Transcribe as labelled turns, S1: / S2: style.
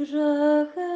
S1: grzechy.